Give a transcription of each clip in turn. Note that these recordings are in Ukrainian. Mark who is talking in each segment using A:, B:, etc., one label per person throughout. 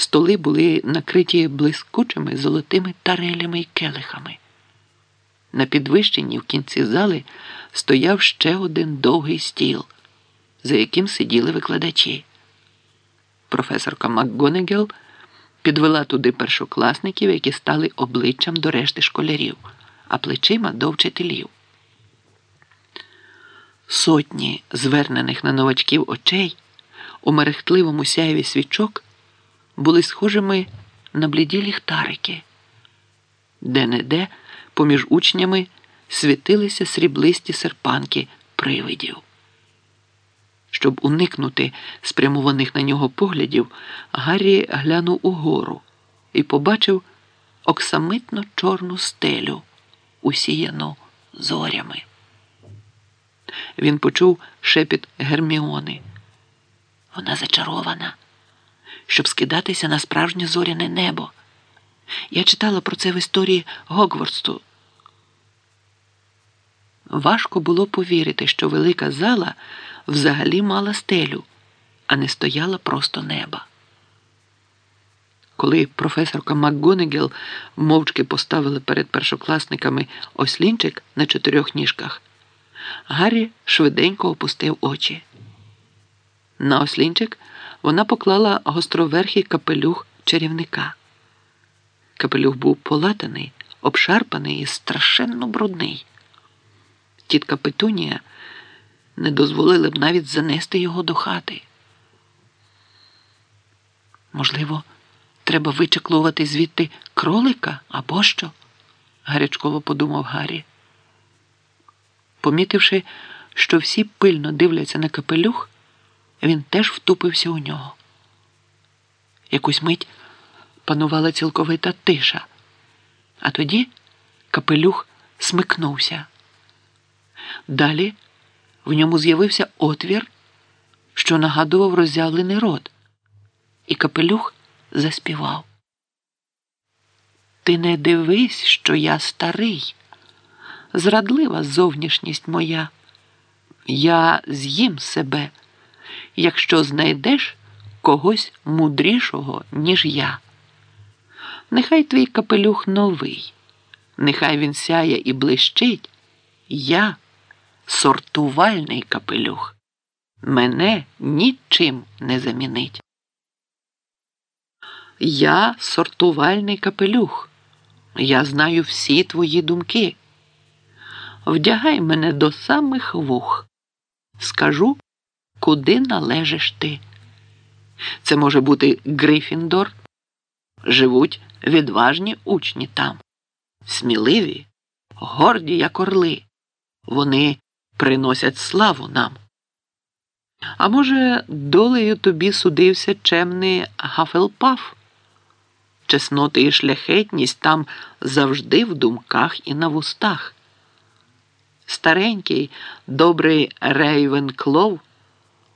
A: Столи були накриті блискучими золотими тарелями й келихами. На підвищенні в кінці зали стояв ще один довгий стіл, за яким сиділи викладачі. Професорка МакГонегел підвела туди першокласників, які стали обличчям до решти школярів, а плечима до вчителів. Сотні звернених на новачків очей у мерехтливому сяєві свічок були схожими на бліді ліхтарики, де-не-де поміж учнями світилися сріблисті серпанки привидів. Щоб уникнути спрямованих на нього поглядів, Гаррі глянув угору і побачив оксамитно чорну стелю, усіяну зорями. Він почув шепіт Герміони. Вона зачарована, щоб скидатися на справжнє зоряне небо. Я читала про це в історії Гогвардсту. Важко було повірити, що велика зала взагалі мала стелю, а не стояла просто неба. Коли професорка МакГонегел мовчки поставила перед першокласниками ослінчик на чотирьох ніжках, Гаррі швиденько опустив очі. На ослінчик вона поклала гостроверхий капелюх чарівника. Капелюх був полатаний, обшарпаний і страшенно брудний. Тітка Петунія не дозволила б навіть занести його до хати. Можливо, треба вичеклувати звідти кролика або що? гарячково подумав Гаррі. Помітивши, що всі пильно дивляться на капелюх, він теж втупився у нього. Якусь мить панувала цілковита тиша, а тоді капелюх смикнувся. Далі в ньому з'явився отвір, що нагадував роззявлений рот, і капелюх заспівав. Ти не дивись, що я старий, зрадлива зовнішність моя. Я з'їм себе, якщо знайдеш когось мудрішого, ніж я. Нехай твій капелюх новий, нехай він сяє і блищить. Я сортувальний капелюх. Мене нічим не замінить. Я сортувальний капелюх. Я знаю всі твої думки. Вдягай мене до самих вух. Скажу, куди належиш ти. Це може бути Грифіндор. Живуть відважні учні там, сміливі, горді, як орли. Вони приносять славу нам. А може, долею тобі судився чемний Гафелпаф? Чесноти і шляхетність там завжди в думках і на вустах. Старенький, добрий Рейвенклов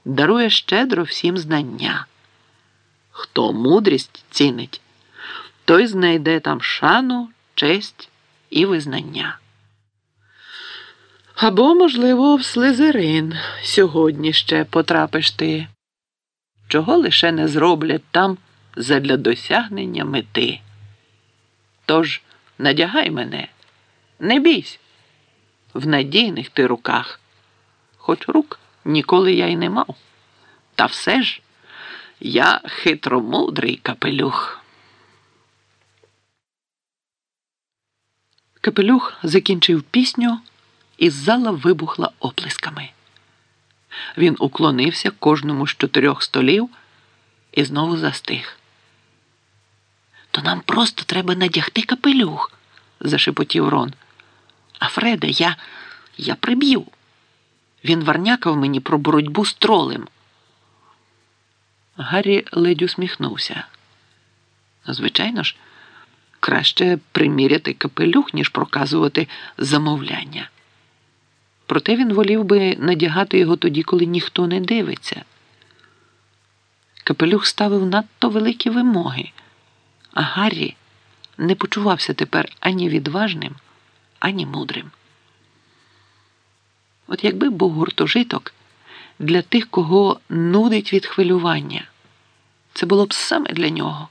A: дарує щедро всім знання. Хто мудрість цінить, той знайде там шану, честь і визнання. Або, можливо, в Слизерин сьогодні ще потрапиш ти, чого лише не зроблять там задля досягнення мети. Тож надягай мене, не бійсь, в надійних ти руках, хоч рук ніколи я й не мав. Та все ж я хитромудрий капелюх. Капелюх закінчив пісню і зала вибухла оплесками. Він уклонився кожному з чотирьох столів і знову застиг. То нам просто треба надягти капелюх, зашепотів Рон. А Фреда, я я приб'ю. Він варнякав мені про боротьбу з тролем. Гаррі ледь усміхнувся. Звичайно ж, краще приміряти капелюх, ніж проказувати замовляння. Проте він волів би надягати його тоді, коли ніхто не дивиться. Капелюх ставив надто великі вимоги, а Гаррі не почувався тепер ані відважним, ані мудрим. От якби був гуртожиток для тих, кого нудить від хвилювання, це було б саме для нього.